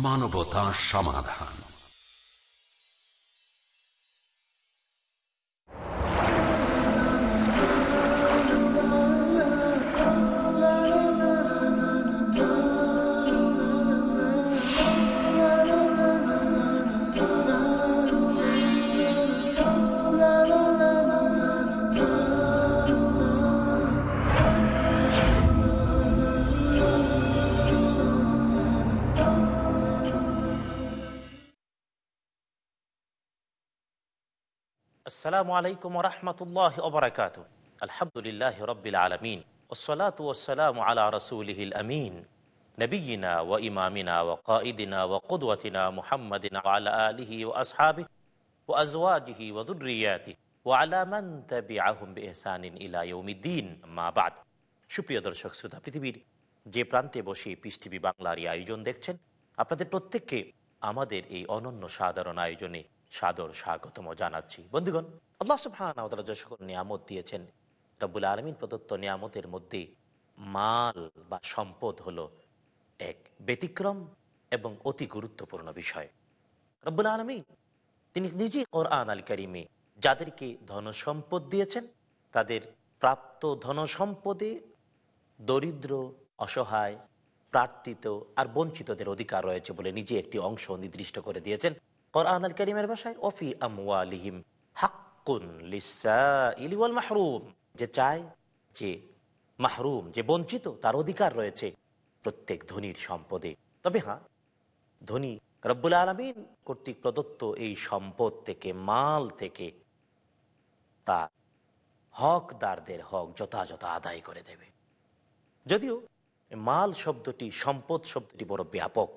মানবতা সমাধান। আসসালামু আলাইকুম রহমতুল্লাহ ওবরাকাত আলহামদুলিল্লাহ রবিল আলমিন। ওসলাত ওসালাম আলা রসুলহিল আমিন। নবীনা ও ইমামিনা ও কাঈদিনা ও কুদওয়াতিনা মুহাম্মদিন আলা আলিহি ও আসহাবি ও আজওয়াজিহি ও দুর্রিয়াতি ও আলামান তবি আহম বেহসানিন ইলা ইয়ৌমিদ্দিন মা বাদ। সুপ্রিয় দর্শক, শ্রোতা পৃথিবীর যে প্রান্তে বসে পিস টিভি বাংলার এই আয়োজন দেখছেন, আপনাদের প্রত্যেককে আমাদের এই অনন্য সাধারণ আয়োজনে সাদর স্বাগতম জানাচ্ছি। বন্ধুগণ, আল্লাহ সুবহান যে সকল নিয়ামত দিয়েছেন, রব্বুল আলমিন প্রদত্ত নিয়ামতের মধ্যে মাল বা সম্পদ হলো এক ব্যতিক্রম এবং অতি গুরুত্বপূর্ণ বিষয়। রব্বুল আলমী তিনি নিজে কোরআন আল করিমে যাদেরকে ধনসম্পদ দিয়েছেন, তাদের প্রাপ্ত ধনসম্পদে দরিদ্র, অসহায়, প্রার্থিত আর বঞ্চিতদের অধিকার রয়েছে বলে নিজে একটি অংশ নির্দিষ্ট করে দিয়েছেন। কোরআন আল করিমের ভাষায় লিসাইলি মাহরুম যে চায় যে মাহরুম যে বঞ্চিত তার অধিকার রয়েছে প্রত্যেক ধনীর সম্পদে তবে হ্যাঁ ধনী রব্বুল আলমিন কর্তৃক প্রদত্ত এই সম্পদ থেকে মাল থেকে তা হকদারদের হক যথাযথ আদায় করে দেবে যদিও মাল শব্দটি সম্পদ শব্দটি বড় ব্যাপক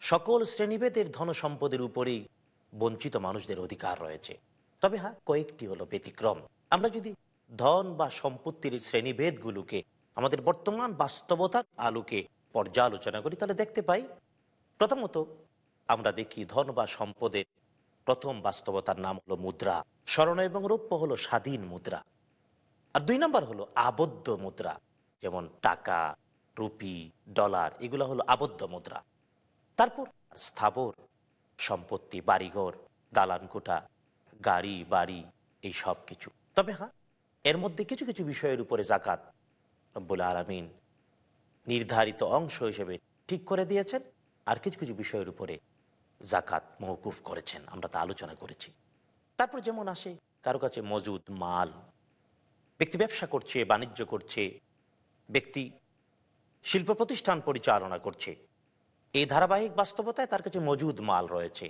সকল শ্রেণীভেদের ধন সম্পদের উপরেই বঞ্চিত মানুষদের অধিকার রয়েছে। তবে হ্যাঁ কয়েকটি হলো ব্যতিক্রম। আমরা যদি ধন বা সম্পত্তির শ্রেণীভেদগুলোকে, আমাদের বর্তমান বাস্তবতার আলোকে পর্যালোচনা করি, তাহলে দেখতে পাই, প্রথমত আমরা দেখি ধন বা সম্পদের প্রথম বাস্তবতার নাম হলো মুদ্রা স্মরণ এবং রৌপ্য হলো স্বাধীন মুদ্রা। আর দুই নম্বর হলো আবদ্ধ মুদ্রা, যেমন টাকা, রুপি, ডলার, এগুলো হলো আবদ্ধ মুদ্রা। তারপর স্থাবর, সম্পত্তি, বাড়িঘর দালানকোটা গাড়ি, বাড়ি, এই সব কিছু। তবে হ্যাঁ এর মধ্যে কিছু কিছু বিষয়ের উপরে জাকাত রব্বুল আলমিন নির্ধারিত অংশ হিসেবে ঠিক করে দিয়েছেন আর কিছু কিছু বিষয়ের উপরে জাকাত মহকুফ করেছেন। আমরা তা আলোচনা করেছি। তারপর যেমন আসে, কারও কাছে মজুদ মাল, ব্যক্তি ব্যবসা করছে, বাণিজ্য করছে, ব্যক্তি শিল্প প্রতিষ্ঠান পরিচালনা করছে এই ধারাবাহিক বাস্তবতায় তার কাছে মজুদ মাল রয়েছে।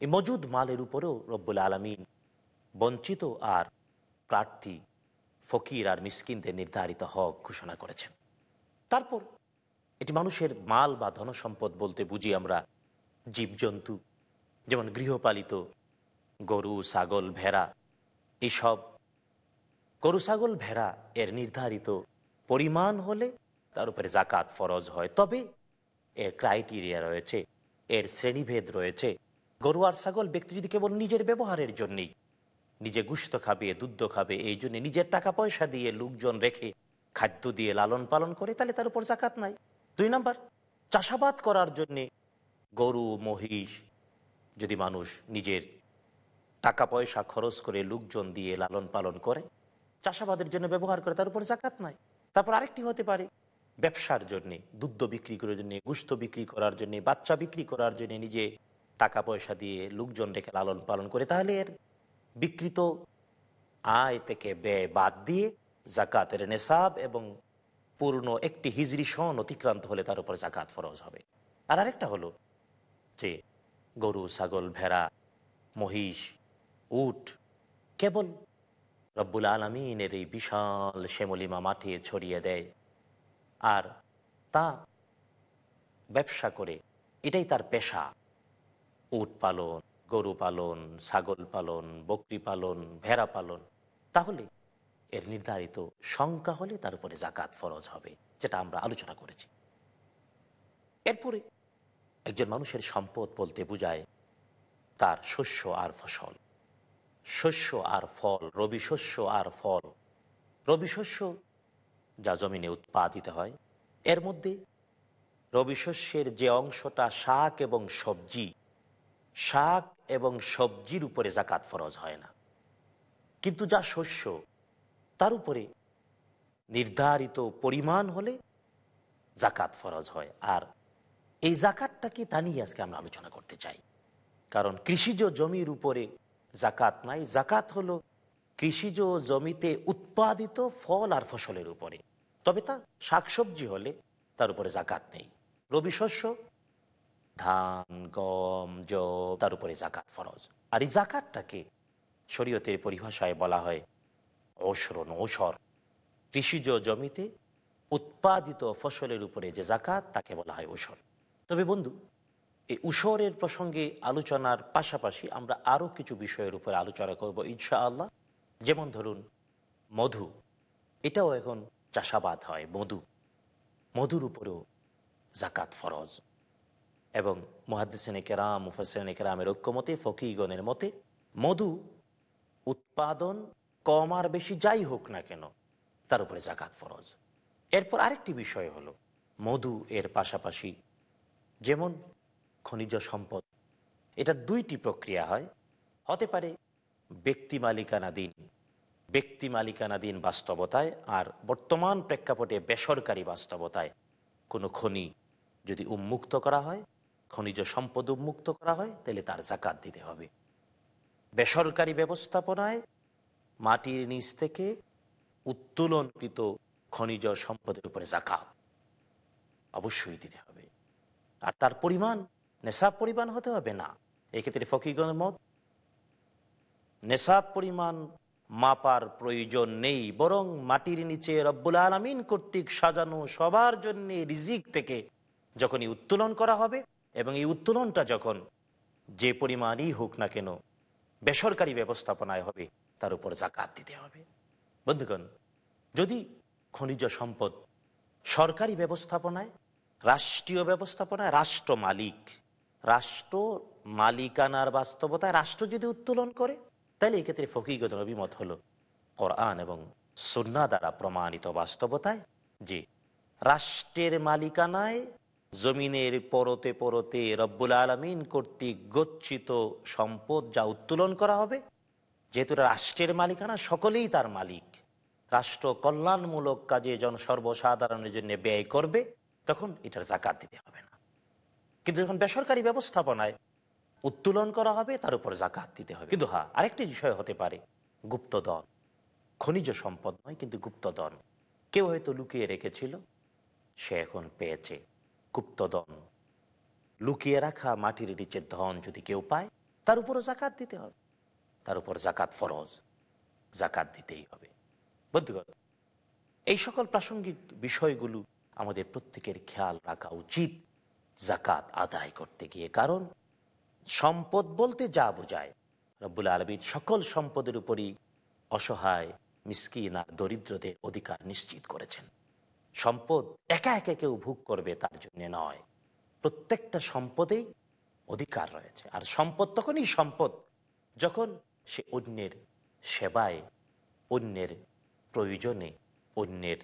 এই মজুদ মালের উপরেও রব্বুল আলমিন বঞ্চিত আর প্রার্থী ফকির আর মিসকিনদের নির্ধারিত হক ঘোষণা করেছেন। তারপর এটি মানুষের মাল বা ধনসম্পদ বলতে বুঝি আমরা জীবজন্তু, যেমন গৃহপালিত গরু, ছাগল, ভেড়া এইসব গরু, ছাগল, ভেড়া এর নির্ধারিত পরিমাণ হলে তার উপরে জাকাত ফরজ হয়। তবে এর ক্রাইটেরিয়া রয়েছে, এর শ্রেণীভেদ রয়েছে। গরু আর ছাগল ব্যক্তি যদি কেবল নিজের ব্যবহারের জন্যেই নিজে গুস্ত খাবে, দুধ খাবে, এই জন্য নিজের টাকা পয়সা দিয়ে লোকজন রেখে খাদ্য দিয়ে লালন পালন করে, তাহলে তার উপর জাকাত নাই। দুই নাম্বার, চাষাবাদ করার জন্যে গরু, মহিষ যদি মানুষ নিজের টাকা পয়সা খরচ করে লোকজন দিয়ে লালন পালন করে, চাষাবাদের জন্য ব্যবহার করে, তার উপর জাকাত নাই। তারপর আরেকটি হতে পারে ব্যবসার জন্যে দুধ বিক্রি করার জন্য গুস্ত বিক্রি করার জন্য, বাচ্চা বিক্রি করার জন্য নিজে টাকা পয়সা দিয়ে লোকজন রেখে লালন পালন করে, তাহলে এর বিকৃত আয় থেকে ব্যয় বাদ দিয়ে জাকাতের নেশাব এবং পূর্ণ একটি হিজরি সন অতিক্রান্ত হলে তার উপর জাকাত ফরজ হবে। আর আরেকটা হলো যে, গরু, ছাগল, ভেড়া, মহিষ, উট কেবল রব্বুল আলমিনের এই বিশাল শ্যামলিমা মাঠে ছড়িয়ে দেয়। আর তা ব্যবসা করে। এটাই তার পেশা। উট পালন, গরু পালন, ছাগল পালন, বকরি পালন, ভেড়া পালন। তাহলে এর নির্ধারিত সংখ্যা হলে তার উপরে জাকাত ফরজ হবে, যেটা আমরা আলোচনা করেছি। এরপরে একজন মানুষের সম্পদ বলতে বোঝায় তার শস্য আর ফসল। শস্য আর ফল, রবি শস্য আর ফল। রবি শস্য যা জমিনে উৎপাদিত হয়। এর মধ্যে রবি শস্যের যে অংশটা শাক এবং সবজি, শাক এবং সবজির উপরে জাকাত ফরজ হয় না। কিন্তু যা শস্য, তার উপরে নির্ধারিত পরিমাণ হলে জাকাত ফরজ হয়। আর এই জাকাতটা কি তা নিয়ে আজকে আমরা আলোচনা করতে চাই। কারণ কৃষিজ জমির উপরে জাকাত নাই। জাকাত হলো কৃষিজ জমিতে উৎপাদিত ফল আর ফসলের উপরে। তবে তা শাকসবজি হলে তার উপরে জাকাত নেই। রবি শস্য, ধান, গম জব তার উপরে জাকাত ফরজ। আর এই জাকাতটাকে শরীয়তের পরিভাষায় বলা হয় ওসরণ ওসর কৃষিজ জমিতে উৎপাদিত ফসলের উপরে যে জাকাত, তাকে বলা হয় ওসর তবে বন্ধু এই উসরের প্রসঙ্গে আলোচনার পাশাপাশি আমরা আরও কিছু বিষয়ের উপরে আলোচনা করব ইনশা আল্লাহ যেমন ধরুন, মধু। এটাও এখন চাষাবাদ হয় মধু। মধুর উপরেও জাকাত ফরজ। এবং মহাদ্দিসেনে কেরাম মুফাসেনে কেরামের ঐক্যমতে, ফকিগণের মতে মধু উৎপাদন কম আর বেশি যাই হোক না কেন, তার উপরে জাকাত ফরজ। এরপর আরেকটি বিষয় হলো, মধু এর পাশাপাশি যেমন খনিজ সম্পদ, এটার দুইটি প্রক্রিয়া হয়। হতে পারে ব্যক্তি মালিকানাধীন ব্যক্তি মালিকানাধীন বাস্তবতায় আর বর্তমান প্রেক্ষাপটে বেসরকারি বাস্তবতায় কোনো খনি যদি উন্মুক্ত করা হয়, খনিজ সম্পদ উন্মুক্ত করা হয়, তাহলে তার জাকাত দিতে হবে। বেসরকারি ব্যবস্থাপনায় মাটির নিচ থেকে উত্তোলনকৃত খনিজ সম্পদের উপরে জাকাত অবশ্যই দিতে হবে। আর তার পরিমাণ, নেশাব পরিমাণ হতে হবে না। এক্ষেত্রে ফকিগণের মত, নেশাব পরিমাণ মাপার প্রয়োজন নেই, বরং মাটির নিচে রব্বুল আলমিন কর্তৃক সাজানো সবার জন্য রিজিক থেকে যখনই উত্তোলন করা হবে এবং এই উত্তোলনটা যখন যে পরিমাণই হোক না কেন বেসরকারি ব্যবস্থাপনায় হবে, তার উপর জাকাত দিতে হবে। বন্ধুগণ, যদি খনিজ সম্পদ সরকারি ব্যবস্থাপনায়, রাষ্ট্রীয় ব্যবস্থাপনায়, রাষ্ট্র মালিক, রাষ্ট্র মালিকানার বাস্তবতায় রাষ্ট্র যদি উত্তোলন করে তাহলে এক্ষেত্রে ফকিগত অভিমত হলো কোরআন এবং সন্না দ্বারা প্রমাণিত বাস্তবতায় যে রাষ্ট্রের মালিকানায় জমিনের পরতে পরতে রব্বুল আলমিন কর্তৃক গচ্ছিত সম্পদ যা উত্তোলন করা হবে, যেহেতু রাষ্ট্রের মালিকানা, সকলেই তার মালিক। রাষ্ট্র কল্যাণমূলক কাজে জন সর্বসাধারণের জন্য ব্যয় করবে, তখন এটার জাকাত দিতে হবে না। কিন্তু যখন বেসরকারি ব্যবস্থাপনায় উত্তোলন করা হবে, তার উপর জাকাত দিতে হবে। কিন্তু হ্যাঁ আরেকটি বিষয় হতে পারে, গুপ্তধন। খনিজ সম্পদ নয়, কিন্তু গুপ্তধন। কেউ হয়তো লুকিয়ে রেখেছিল, সে এখন পেয়েছে গুপ্তধন। লুকিয়ে রাখা মাটির নিচের ধন যদি কেউ পায়, তার উপরও জাকাত দিতে হবে। তার উপর জাকাত ফরজ জাকাত দিতেই হবে। বন্ধুগণ, এই সকল প্রাসঙ্গিক বিষয়গুলো আমাদের প্রত্যেকের খেয়াল রাখা উচিত জাকাত আদায় করতে গিয়ে। কারণ সম্পদ বলতে যা বোঝায়। রব্বুল আলমীর সকল সম্পদের উপরই অসহায়, মিসকিন আর দরিদ্রদের অধিকার নিশ্চিত করেছেন। সম্পদ একা একা কেউ ভোগ করবে তার জন্য নয়। প্রত্যেকটা সম্পদেই অধিকার রয়েছে। আর সম্পদ তখনই সম্পদ যখন সে অন্যের সেবায়, অন্যের প্রয়োজনে, অন্যের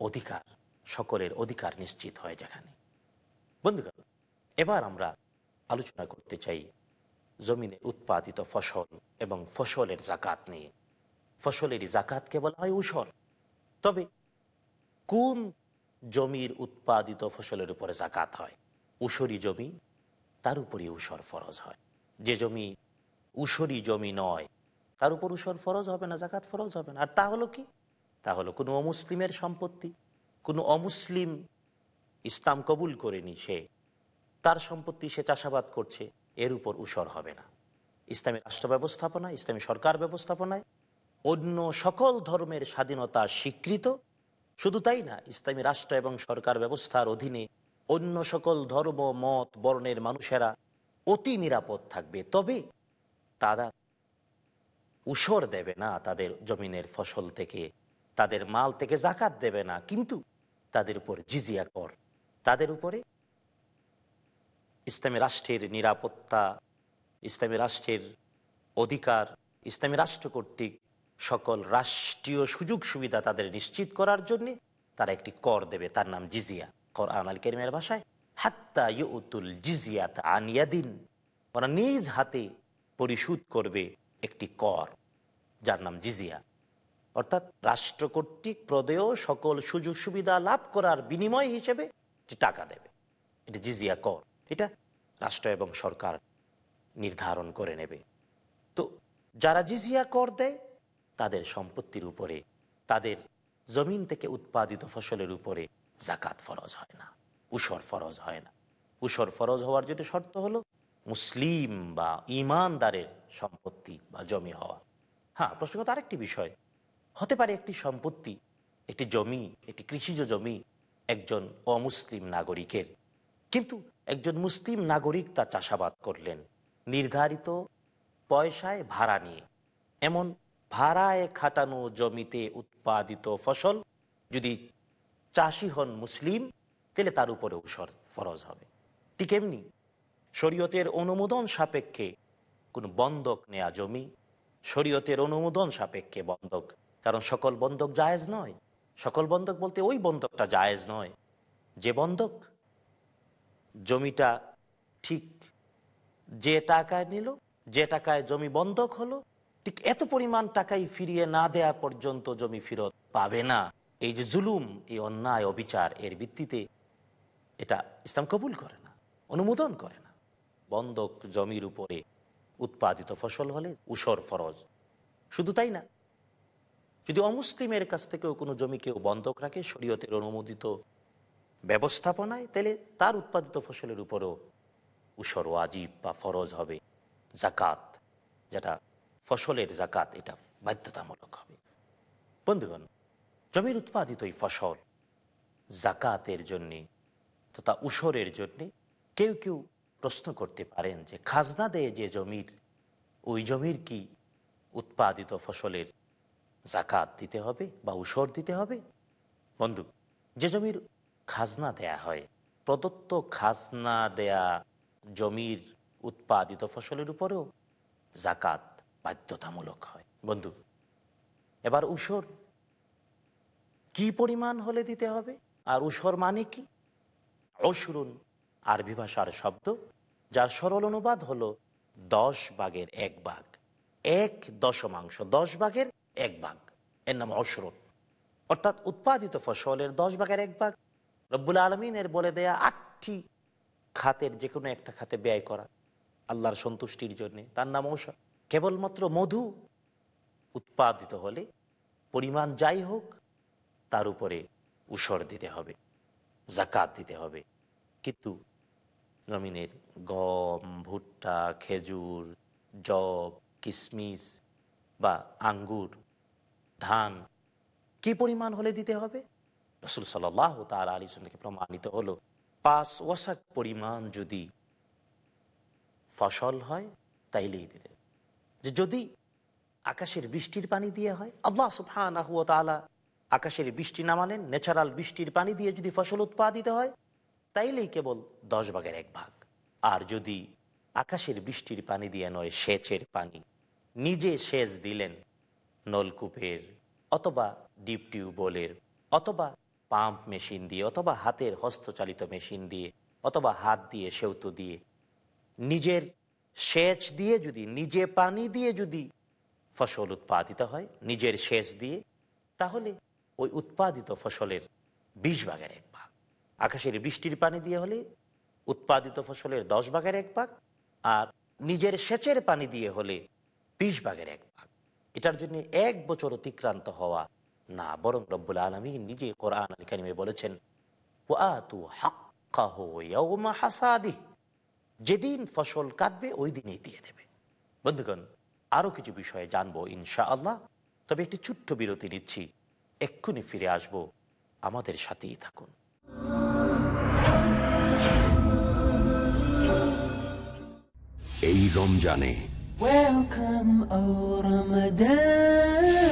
অধিকার, সকলের অধিকার নিশ্চিত হয় যেখানে। বন্ধুগণ, এবার আমরা আলোচনা করতে চাই। জমিনে উৎপাদিত ফসল এবং ফসলের জাকাত নিয়ে। ফসলেরই জাকাতকে বলা হয় উসর তবে কোন জমির উৎপাদিত ফসলের উপরে জাকাত হয়? উসরি জমি, তার উপরই উসর ফরজ হয়। যে জমি উসরি জমি নয়, তার উপর উসর ফরজ হবে না, জাকাত ফরজ হবে না। আর তা হলো কি? তা হলো কোনো অমুসলিমের সম্পত্তি। কোনো অমুসলিম ইসলাম কবুল করেনি সে। তার সম্পত্তি সে চাষাবাদ করছে, এর উপর উসর হবে না। ইসলামী রাষ্ট্র ব্যবস্থাপনা ইসলামী সরকার ব্যবস্থাপনায় অন্য সকল ধর্মের স্বাধীনতা স্বীকৃত। শুধু তাই না, ইসলামী রাষ্ট্র এবং সরকার ব্যবস্থার অধীনে অন্য সকল ধর্ম, মত, বর্ণের মানুষেরা অতি নিরাপদ থাকবে। তবে তারা উসর দেবে না তাদের জমিনের ফসল থেকে, তাদের মাল থেকে জাকাত দেবে না, কিন্তু তাদের উপর জিজিয়া কর, তাদের উপরে ইসলামী রাষ্ট্রের নিরাপত্তা, ইসলামী রাষ্ট্রের অধিকার, ইসলামী রাষ্ট্র কর্তৃক সকল রাষ্ট্রীয় সুযোগ সুবিধা তাদের নিশ্চিত করার জন্য তারা একটি কর দেবে। তার নাম জিজিয়া। কর আনাল কেরিমের ভাষায়, হাত্তা ইউতুল জিজিয়াত আনিয়াদিন ওরা নিজ হাতে পরিশোধ করবে একটি কর, যার নাম জিজিয়া। অর্থাৎ রাষ্ট্র কর্তৃক প্রদেয় সকল সুযোগ সুবিধা লাভ করার বিনিময় হিসেবে টাকা দেবে। এটা জিজিয়া কর। এটা রাষ্ট্র এবং সরকার নির্ধারণ করে নেবে। তো যারা জিজিয়া কর দেয়, তাদের সম্পত্তির উপরে, তাদের জমিন থেকে উৎপাদিত ফসলের উপরে জাকাত ফরজ হয় না, উসর ফরজ হয় না। উসর ফরজ হওয়ার যেটা শর্ত হলো, মুসলিম বা ইমানদারের সম্পত্তি বা জমি হওয়া। হ্যাঁ প্রসঙ্গত আরেকটি বিষয়। হতে পারে একটি সম্পত্তি, একটি জমি, একটি কৃষিজ জমি, একজন অমুসলিম নাগরিকের। কিন্তু একজন মুসলিম নাগরিক তা চাষাবাদ করলেন। নির্ধারিত পয়সায় ভাড়া নিয়ে। এমন ভাড়ায় খাটানো জমিতে উৎপাদিত ফসল যদি চাষি হন মুসলিম, তাহলে তার উপরে উসর ফরজ হবে। ঠিক এমনি শরীয়তের অনুমোদন সাপেক্ষে কোনো বন্ধক নেয়া জমি, শরীয়তের অনুমোদন সাপেক্ষে বন্ধক। কারণ সকল বন্ধক জায়েজ নয়। সকল বন্ধক বলতে ওই বন্ধকটা জায়েজ নয়। যে বন্ধক জমিটা ঠিক যে টাকায় নিল, যে টাকায় জমি বন্ধক হলো, ঠিক এত পরিমাণ টাকাই ফিরিয়ে না দেয়া পর্যন্ত জমি ফেরত পাবে না। এই যে জুলুম, এই অন্যায় অবিচার, এর ভিত্তিতে এটা ইসলাম কবুল করে না, অনুমোদন করে না। বন্ধক জমির উপরে উৎপাদিত ফসল হলে উসর ফরজ। শুধু তাই না, যদি অমুসলিমের কাছ থেকেও কোনো জমি কেউ বন্ধক রাখে, শরীয়তের অনুমোদিত ব্যবস্থাপনায় তাহলে তার উৎপাদিত ফসলের উপরও উসর ওয়াজিব বা ফরজ হবে। জাকাত, যেটা ফসলের জাকাত, এটা বাধ্যতামূলক হবে। বন্ধুগণ, জমির উৎপাদিত এই ফসল জাকাতের জন্যে তথা উসরের জন্যে কেউ কেউ প্রশ্ন করতে পারেন যে, খাজনা দেয় যে জমির, ওই জমির কি উৎপাদিত ফসলের জাকাত দিতে হবে বা উসর দিতে হবে? বন্ধু, যে জমির খাজনা দেয়া হয়। প্রদত্ত খাজনা দেয়া জমির উৎপাদিত ফসলের উপরেও জাকাত বাধ্যতামূলক হয়। বন্ধু, এবার উসর কি পরিমাণ হলে দিতে হবে? আর উসর মানে কি? অসুরুন আরবি ভাষার শব্দ, যার সরল অনুবাদ হলো দশ ভাগের এক ভাগ। এক দশমাংশ, দশ ভাগের এক ভাগ। এর নাম অসরুন অর্থাৎ উৎপাদিত ফসলের দশ ভাগের এক ভাগ রব্বুল আলমিনের বলে দেয়া আটটি খাতের যে কোনো একটা খাতে ব্যয় করা, আল্লাহর সন্তুষ্টির জন্য। তার নাম ঔষধ। কেবলমাত্র মধু উৎপাদিত হলে পরিমাণ যাই হোক, তার উপরে উসর দিতে হবে জাকাত দিতে হবে। কিন্তু জমিনের গম, ভুট্টা, খেজুর জব কিশমিশ বা আঙ্গুর, ধান কি পরিমাণ হলে দিতে হবে? রসুল সাল্লাহ তার আলী থেকে প্রমাণিত হলো, পাঁচ ওয়াসাক পরিমাণ যদি ফসল হয়, তাইলেই দিতে। যে যদি আকাশের বৃষ্টির পানি দিয়ে হয়, আল্লাহ সুফান আকাশের বৃষ্টি নামালেন, ন্যাচারাল বৃষ্টির পানি দিয়ে যদি ফসল উৎপাদিত হয়, তাইলেই কেবল দশ ভাগের এক ভাগ। আর যদি আকাশের বৃষ্টির পানি দিয়ে নয়, সেচের পানি নিজে সেচ দিলেন নলকূপের অথবা ডিপ টিউবওয়েলের অথবা পাম্প মেশিন দিয়ে অথবা হাতের হস্তচালিত মেশিন দিয়ে অথবা হাত দিয়ে সেউতো দিয়ে নিজের সেচ দিয়ে যদি, নিজে পানি দিয়ে যদি ফসল উৎপাদিত হয়, নিজের সেচ দিয়ে, তাহলে ওই উৎপাদিত ফসলের বিশ ভাগের এক ভাগ। আকাশের বৃষ্টির পানি দিয়ে হলে উৎপাদিত ফসলের দশ ভাগের এক ভাগ আর নিজের সেচের পানি দিয়ে হলে বিশ ভাগের এক ভাগ। এটার জন্য এক বছর অতিক্রান্ত হওয়া না বরং রব্বুল আলমী নিজে কোরআন আল কারিমে বলেছেন হাসাদি যেদিন ফসল কাটবে ওই দিনেই দিয়ে দেবে। বন্ধুগণ আরও কিছু বিষয়ে জানব ইনশা আল্লাহ তবে একটি ছোট্ট বিরতি নিচ্ছি। এক্ষুনি ফিরে আসব। আমাদের সাথেই থাকুন। এই রমজানে Welcome, O Ramadan.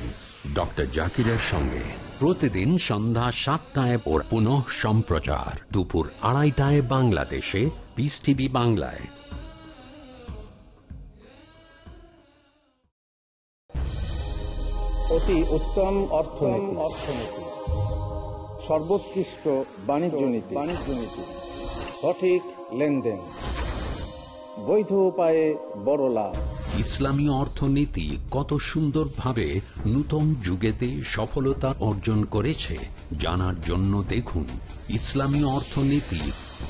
ডক্টর জাকিরের সঙ্গে। প্রতিদিন সন্ধ্যা সাতটায় ওর পুনঃ সম্প্রচার। দুপুর আড়াইটায় বাংলাদেশে পিস টিভি বাংলায়। অতি উত্তম অর্থনীতি। অর্থনীতি সর্বোৎকৃষ্ট বাণিজ্য নীতি বাণিজ্য নীতি। সঠিক লেনদেন। বৈধ উপায়ে বড় লাভ। ইসলামী অর্থনীতি কত সুন্দরভাবে নূতন যুগেতে সফলতা অর্জন করেছে জানার জন্য দেখুন ইসলামী অর্থনীতি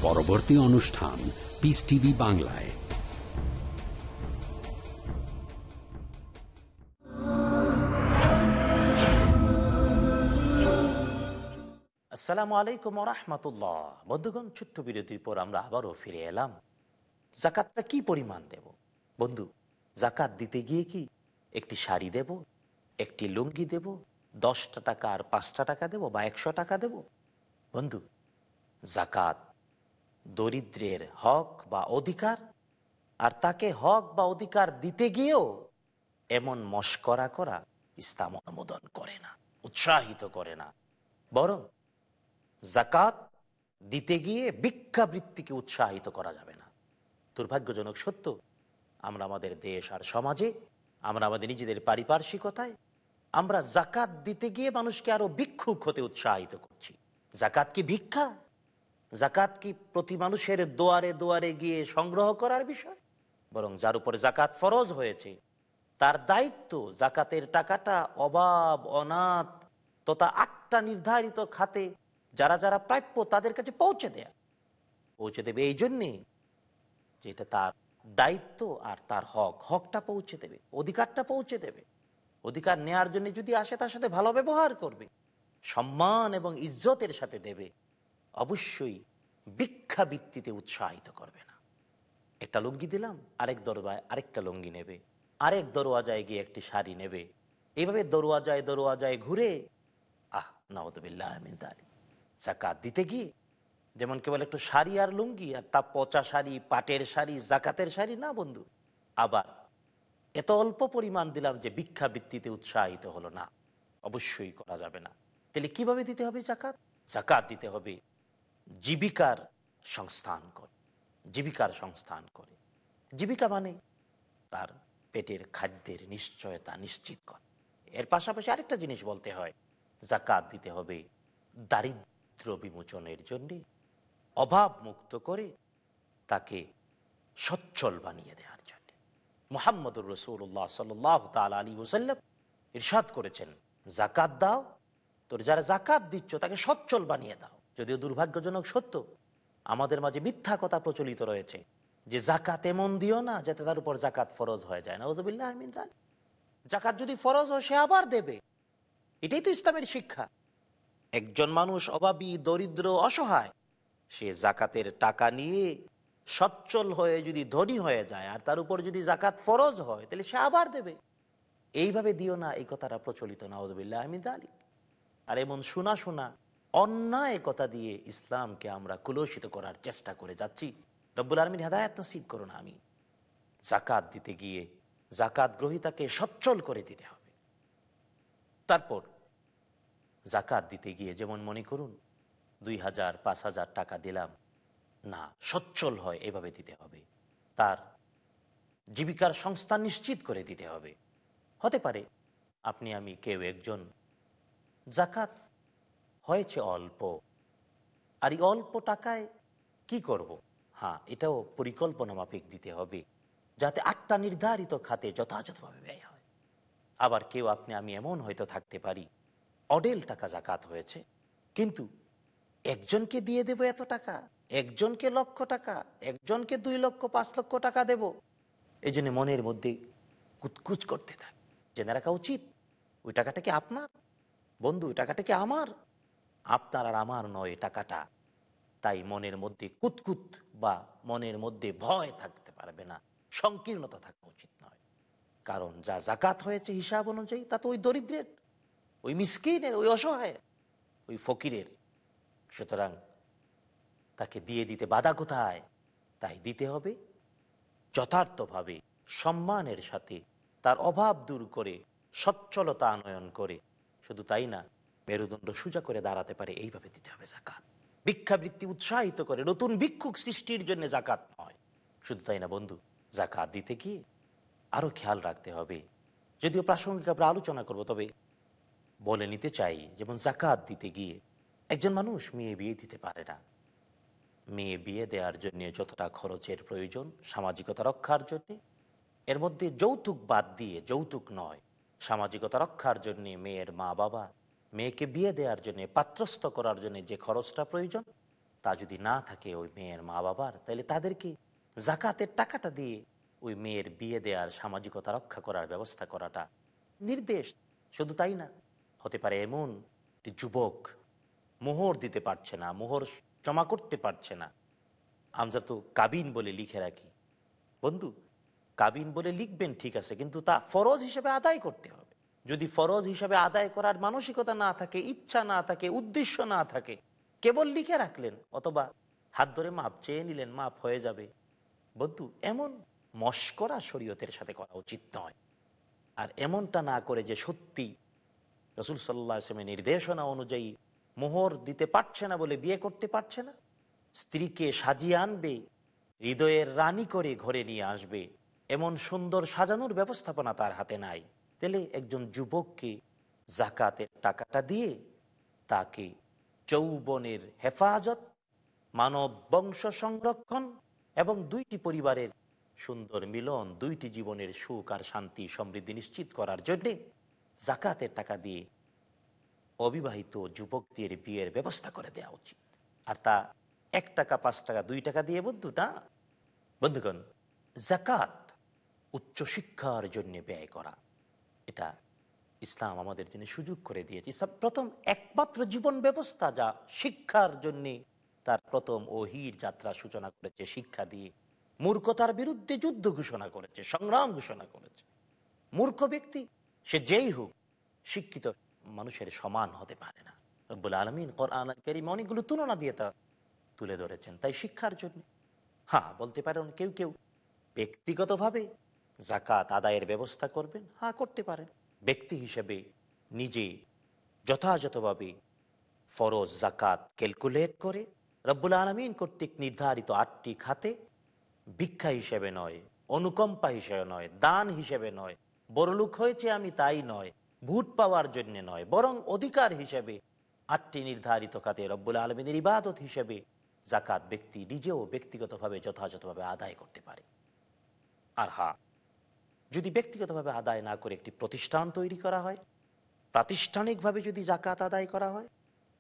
পরবর্তী অনুষ্ঠান পিস টিভি বাংলায়। আসসালামু আলাইকুম রহমতুল্লাহ। বন্ধুগণ ছোট্ট বিরতির পর আমরা আবারও ফিরে এলাম। জাকাতটা কি পরিমাণ দেব? বন্ধু, জাকাত দিতে গিয়ে কি একটি শাড়ি দেব, একটি লুঙ্গি দেব, দশটা টাকা আর পাঁচটা টাকা দেব বা একশো টাকা দেব? বন্ধু, জাকাত দরিদ্রের হক বা অধিকার, আর তাকে হক বা অধিকার দিতে গিয়েও এমন মস্করা করা ইসলাম অনুমোদন করে না, উৎসাহিত করে না। বরং জাকাত দিতে গিয়ে ভিক্ষাবৃত্তিকে উৎসাহিত করা যাবে না। দুর্ভাগ্যজনক সত্য। আমরা আমাদের দেশ আর সমাজে, আমরা আমাদের নিজেদের পারিপার্শ্বিকতায়, আমরা জাকাত দিতে গিয়ে মানুষকে আরও ভিক্ষুক হতে উৎসাহিত করছি। জাকাত কি ভিক্ষা? জাকাত কি প্রতি মানুষের দোয়ারে দোয়ারে গিয়ে সংগ্রহ করার বিষয়? বরং যার উপরে জাকাত ফরজ হয়েছে, তার দায়িত্ব জাকাতের টাকাটা অভাব, অনাথ তথা আটটা নির্ধারিত খাতে যারা যারা প্রাপ্য তাদের কাছে পৌঁছে দেয়া। পৌঁছে দেবে এই জন্যে যে এটা তার দায়িত্ব আর তার হক। হকটা পৌঁছে দেবে, অধিকারটা পৌঁছে দেবে। অধিকার নেয়ার জন্য যদি আসে, তার সাথে ভালো ব্যবহার করবে, সম্মান এবং ইজ্জতের সাথে দেবে, অবশ্যই ভিক্ষাবৃত্তিতে উৎসাহিত করবে না। একটা লুঙ্গি দিলাম, আরেক দরবায় আরেকটা লুঙ্গি নেবে, আরেক দরওয়াজায় গিয়ে একটি শাড়ি নেবে। এইভাবে দরওয়াজায় দরওয়াজায় ঘুরে, আহ নওয়াজবিল্লাহ জাকাত দিতে গিয়ে যেমন কেবল একটু শাড়ি আর লুঙ্গি, আর তা পচা শাড়ি, পাটের শাড়ি, জাকাতের শাড়ি না বন্ধু? আবার এত অল্প পরিমাণ দিলাম যে ভিক্ষা ভিক্ষাবৃত্তিতে উৎসাহিত হলো না। অবশ্যই করা যাবে না। তাহলে কীভাবে দিতে হবে জাকাত? জাকাত দিতে হবে জীবিকার সংস্থান করে। জীবিকার সংস্থান করে। জীবিকা মানে তার পেটের খাদ্যের নিশ্চয়তা নিশ্চিত করে। এর পাশাপাশি আরেকটা জিনিস বলতে হয়, জাকাত দিতে হবে দারিদ্র বিমোচনের জন্যে। অভাব মুক্ত করে তাকে সচ্ছল বানিয়ে দেওয়ার জন্য। মোহাম্মদুর রসুল্লাহ সাল্লাহ তাল আলী ওসাল্লাম ইরশাদ করেছেন জাকাত দাও, তোর যারা জাকাত দিচ্ছ তাকে সচ্ছল বানিয়ে দাও। যদিও দুর্ভাগ্যজনক সত্য, আমাদের মাঝে মিথ্যা কথা প্রচলিত রয়েছে যে জাকাত এমন দিও না যাতে তার উপর জাকাত ফরজ হয়ে যায়। না ওজবিল্লাহ আহমিন জাকাত যদি ফরজ হয়, সে আবার দেবে। এটাই তো ইসলামের শিক্ষা। একজন মানুষ অভাবী, দরিদ্র, অসহায় সে জাকাতের টাকা নিয়ে সচ্ছল হয়ে যদি ধনী হয়ে যায় আর তার উপর যদি জাকাত ফরজ হয়, তাহলে সে আবার দেবে। এইভাবে দিও না, এই কথাটা প্রচলিত, নাউজবিল্লাহ আহমিদ আলী আর এমন শোনা শোনা, অন্যায় কথা দিয়ে ইসলামকে আমরা কুলসিত করার চেষ্টা করে যাচ্ছি। রব্বুল আলমিন হেদায়ত নসিব করো না আমি জাকাত দিতে গিয়ে জাকাত গ্রহিতাকে সচ্ছল করে দিতে হবে। তারপর জাকাত দিতে গিয়ে যেমন মনে করুন দুই হাজার, পাঁচ হাজার টাকা দিলাম। না, সচ্ছল হয়, এভাবে দিতে হবে। তার জীবিকার সংস্থান নিশ্চিত করে দিতে হবে। হতে পারে আপনি, আমি কেউ একজন। জাকাত হয়েছে অল্প। আর এই অল্প টাকায় কি করব। হ্যাঁ এটাও পরিকল্পনা মাফিক দিতে হবে, যাতে আটটা নির্ধারিত খাতে যথাযথভাবে ব্যয় হয়। আবার কেউ আপনি, আমি এমন হয়তো থাকতে পারি, অডেল টাকা জাকাত হয়েছে, কিন্তু একজনকে দিয়ে দেব এত টাকা, একজনকে লক্ষ টাকা, একজনকে দুই লক্ষ, পাঁচ লক্ষ টাকা দেব। এই জন্য মনের মধ্যে কুচকুচ করতে থাকে। জেনে রাখা উচিত, ওই টাকাটা কি আপনার? বন্ধু, ওই টাকাটা কি আমার? আপনার আর আমার নয়, টাকাটা। তাই মনের মধ্যে কুতকুত বা মনের মধ্যে ভয় থাকতে পারবে না। সংকীর্ণতা থাকা উচিত নয়। কারণ যা জাকাত হয়েছে হিসাব অনুযায়ী, তা তো ওই দরিদ্রের, ওই মিসকিনের, ওই অসহায়ের, ওই ফকিরের। সুতরাং তাকে দিয়ে দিতে বাধা কোথায়? তাই দিতে হবে যথার্থভাবে সম্মানের সাথে তার অভাব দূর করে, সচ্ছলতা আনয়ন করে। শুধু তাই না, মেরুদণ্ড সোজা করে দাঁড়াতে পারে, এইভাবে দিতে হবে জাকাত ভিক্ষাবৃত্তি উৎসাহিত করে, নতুন ভিক্ষুক সৃষ্টির জন্য জাকাত নয়। শুধু তাই না বন্ধু জাকাত দিতে গিয়ে আরও খেয়াল রাখতে হবে। যদিও প্রাসঙ্গিক আমরা আলোচনা করব, তবে বলে নিতে চাই, যেমন জাকাত দিতে গিয়ে একজন মানুষ মেয়ে বিয়ে দিতে পারে না। মেয়ে বিয়ে দেওয়ার জন্য যতটা খরচের প্রয়োজন, সামাজিকতা রক্ষার জন্যে, এর মধ্যে যৌতুক বাদ দিয়ে, যৌতুক নয়, সামাজিকতা রক্ষার জন্য মেয়ের মা বাবা মেয়েকে বিয়ে দেওয়ার জন্য, পাত্রস্থ করার জন্য যে খরচটা প্রয়োজন, তা যদি না থাকে ওই মেয়ের মা বাবার তাহলে তাদেরকে জাকাতের টাকাটা দিয়ে ওই মেয়ের বিয়ে দেওয়ার, সামাজিকতা রক্ষা করার ব্যবস্থা করাটা নির্দেশ। শুধু তাই না, হতে পারে এমন যুবক মোহর দিতে পারছে না, মোহর জমা করতে পারছে না। আমরা তো কাবিন বলে লিখে রাখি। বন্ধু, কাবিন বলে লিখবেন ঠিক আছে, কিন্তু তা ফরজ হিসেবে আদায় করতে হবে। যদি ফরজ হিসেবে আদায় করার মানসিকতা না থাকে, ইচ্ছা না থাকে, উদ্দেশ্য না থাকে, কেবল লিখে রাখলেন অথবা হাত ধরে মাপ চেয়ে নিলেন, মাপ হয়ে যাবে। বন্ধু, এমন মস্করা শরীয়তের সাথে করা উচিত নয়। আর এমনটা না করে যে সত্যি রসুল আসলামের নির্দেশনা অনুযায়ী মোহর দিতে পারছে না বলে বিয়ে করতে পারছে না। স্ত্রীকে সাজিয়ে আনবে, হৃদয়ের রানী করে ঘরে নিয়ে আসবে। এমন সুন্দর সাজানোর ব্যবস্থাপনা তার হাতে নাই। তাহলে একজন যুবককে জাকাতের টাকাটা দিয়ে তাকে যৌবনের হেফাজত, মানব বংশ সংরক্ষণ এবং দুইটি পরিবারের সুন্দর মিলন, দুইটি জীবনের সুখ আর শান্তি সমৃদ্ধি নিশ্চিত করার জন্যে জাকাতের টাকা দিয়ে অবিবাহিত যুবকদের বিয়ের ব্যবস্থা করে দেওয়া উচিত। আর তা এক টাকা, পাঁচ টাকা, দুই টাকা দিয়ে বন্ধু না? বন্ধুগণ জাকাত উচ্চশিক্ষার জন্য ব্যয় করা। এটা ইসলাম আমাদের জন্য সুযোগ করে দিয়েছে। প্রথম একমাত্র জীবন ব্যবস্থা যা শিক্ষার জন্য তার প্রথম ওহির যাত্রা সূচনা করেছে, শিক্ষা দিয়ে মূর্খতার বিরুদ্ধে যুদ্ধ ঘোষণা করেছে, সংগ্রাম ঘোষণা করেছে। মূর্খ ব্যক্তি, সে যেই হোক, শিক্ষিত মানুষের সমান হতে পারে না। রব্বুল আলমিন কোরআন করিম অনেকগুলো তুলনা দিয়ে তা তুলে ধরেছেন। তাই শিক্ষার জন্য। হ্যাঁ বলতে পারেন কেউ কেউ ব্যক্তিগতভাবে জাকাত আদায়ের ব্যবস্থা করবেন। হ্যাঁ করতে পারেন। ব্যক্তি হিসেবে নিজে যথাযথভাবে ফরজ জাকাত ক্যালকুলেট করে রব্বুল আলমিন কর্তৃক নির্ধারিত আটটি খাতে ভিক্ষা হিসেবে নয়, অনুকম্পা হিসেবে নয়, দান হিসেবে নয়, বড়লোক হয়েছে আমি তাই নয় ভোট পাওয়ার জন্য নয়, বরং অধিকার হিসেবে আটটি নির্ধারিত খাতে রব্বুল আলমিনের ইবাদত হিসেবে জাকাত ব্যক্তি নিজেও ব্যক্তিগতভাবে যথাযথভাবে আদায় করতে পারে। আর হা, যদি ব্যক্তিগতভাবে আদায় না করে একটি প্রতিষ্ঠান তৈরি করা হয়, প্রাতিষ্ঠানিকভাবে যদি জাকাত আদায় করা হয়,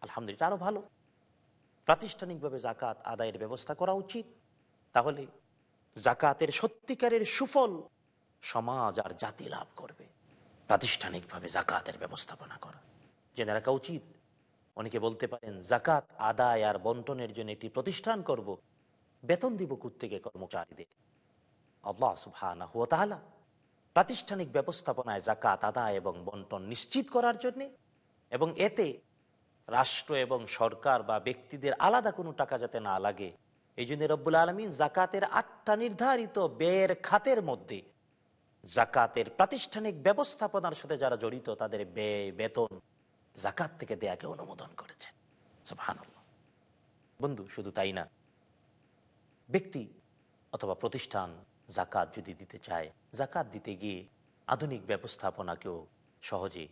আলহামদুলিল্লাহ আরও ভালো। প্রাতিষ্ঠানিকভাবে জাকাত আদায়ের ব্যবস্থা করা উচিত, তাহলে জাকাতের সত্যিকারের সুফল সমাজ আর জাতি লাভ করবে। প্রাতিষ্ঠানিকভাবে জাকাতের ব্যবস্থাপনা করা। জেনে রাখা উচিত। অনেকে বলতে পারেন, জাকাত আদায় আর বন্টনের জন্য একটি প্রতিষ্ঠান করব, বেতন দিব থেকে কর্মচারীদের। আল্লাহ সুবহানা হুয়া তাহলা প্রাতিষ্ঠানিক ব্যবস্থাপনায় জাকাত আদায় এবং বন্টন নিশ্চিত করার জন্যে এবং এতে রাষ্ট্র এবং সরকার বা ব্যক্তিদের আলাদা কোনো টাকা যাতে না লাগে, এই জন্য রব্বুল আলমিন জাকাতের আটটা নির্ধারিত ব্যয়ের খাতের মধ্যে জাকাতের প্রাতিষ্ঠানিক ব্যবস্থাপনার সাথে যারা জড়িত, তাদের ব্যয়, বেতন জাকাত থেকে দেয়াকে অনুমোদন করেছেন। বন্ধু, শুধু তাই না, ব্যক্তি অথবা প্রতিষ্ঠান জাকাত যদি দিতে চায়, জাকাত দিতে গিয়ে আধুনিক ব্যবস্থাপনাকেও সহজে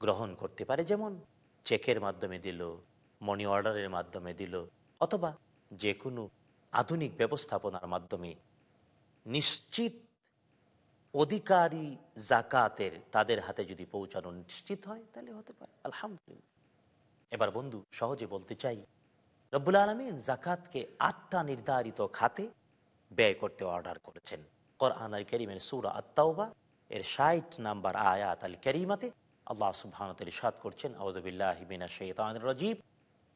গ্রহণ করতে পারে যেমন চেকের মাধ্যমে দিল, মানি অর্ডারের মাধ্যমে দিল, অথবা যে কোনো আধুনিক ব্যবস্থাপনার মাধ্যমে নিশ্চিত অধিকারী জাকাতের তাদের হাতে যদি পৌঁছানো নিশ্চিত হয়, তাহলে হতে পারে। আলহামদুলিল্লাহ। এবার বন্ধু, সহজে বলতে চাই, রব্বুল আলমিন জাকাতকে আটটা নির্ধারিত খাতে ব্যয় করতে অর্ডার করেছেন। কোরআন আল করিমের সুরা আত্মাউবা এর ষাট নাম্বার আয়াত আল করিমাতে আল্লাহ সুবহানত ইরশাদ করছেন আউযুবিল্লাহি মিনাশ শাইতানির রাজীম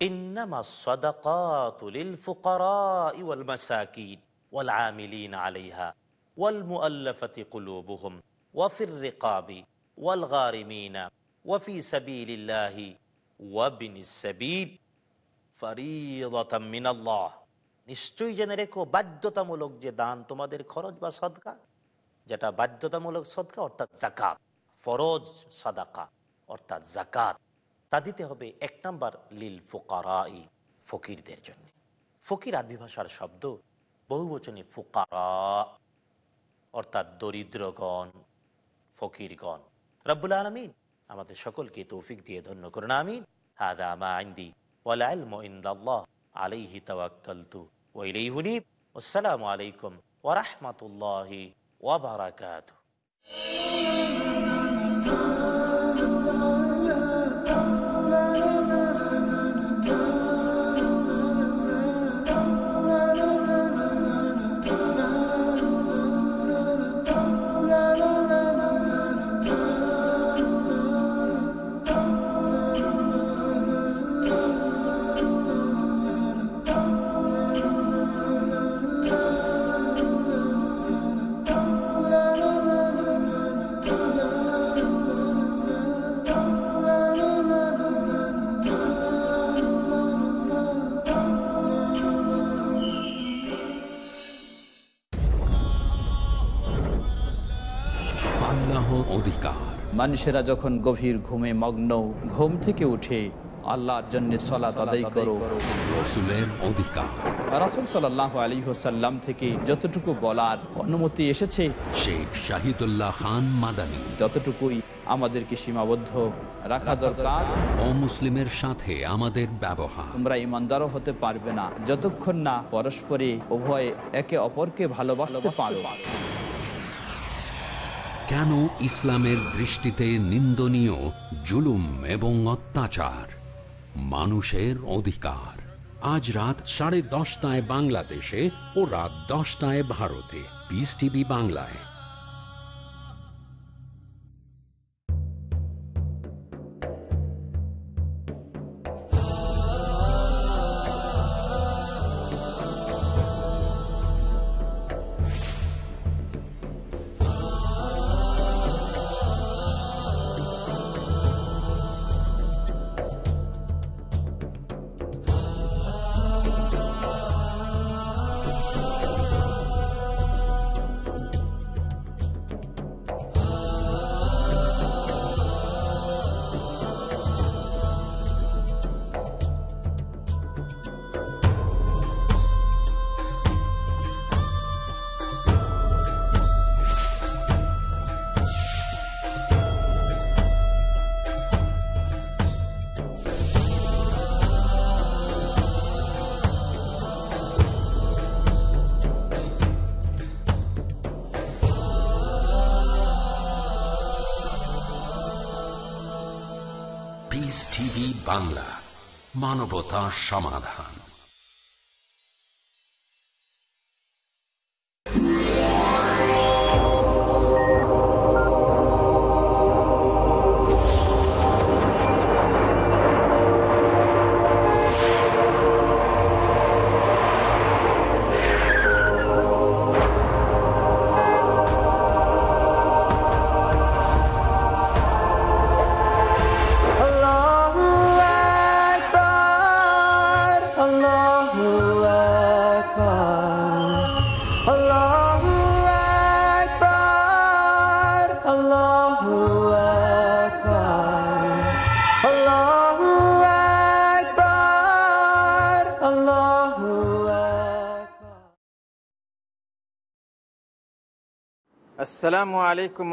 ইন্নামা সাদাকাতু লিল ফুকারাই ওয়াল মাসাকিন ওয়াল আমিলিন আলাইহা ওয়াল মুআল্লাফাতি কুলুবুহুম ওয়াফির রেকাবি ওয়াল গারিমিনা ওয়াফি সাবিলিল্লাহি ওয়াবিনিস সাবিল ফারিদাতাম মিনাল্লাহ নিশ্চয়ই জেনে রেখো, বাধ্যতামূলক যে দান তোমাদের খরচ বা সদকা, যেটা বাধ্যতামূলক সদকা অর্থাৎ জাকাত ফরজ সাদাকা অর্থাৎ জাকাত তা দিতে হবে এক নাম্বার লিল ফোকারাই, ফকিরদের জন্য। ফকির আরবি ভাষার শব্দ বহুবচনে ফোকারা অর্থাৎ দরিদ্রগণ, ফকিরগণ। রব্বুল আলমিন আমাদের সকলকে তৌফিক দিয়ে ধন্য করুন, আমিন। হাদা আমা আইন্দি ওয়াল ইলমু ইনদাল্লাহ আলাইহি তাওয়াক্কালতু ওয়া ইলাইহি হুনিব আসসালামু আলাইকুম ওয়া রাহমাতুল্লাহি ওয়া আল্লাহ অধিকার। মানুষেরা যখন গভীর ঘুমে মগ্ন ঘুম থেকে উঠে আল্লাহর জন্য সলাত আদায় করো। রসুলের অধিকার। রাসুল সাল্লাহ আলী হোসাল্লাম থেকে যতটুকু বলার অনুমতি এসেছে শেখ শাহিদুল্লাহ খান মাদানী। ততটুকুই আমাদেরকে সীমাবদ্ধ রাখা দরকার অমুসলিমের সাথে আমাদের ব্যবহার। তোমরা ইমানদারও হতে পারবে না যতক্ষণ না পরস্পরে উভয়ে একে অপরকে ভালোবাসতে পারো। কেন ইসলামের দৃষ্টিতে নিন্দনীয়, জুলুম এবং অত্যাচার? মানুষের অধিকার। আজ রাত সাড়ে দশটায় বাংলাদেশে ও রাত দশটায় ভারতে। পিস টিভি বাংলায়। বাংলা মানবতা সমাধান। আলাইকুম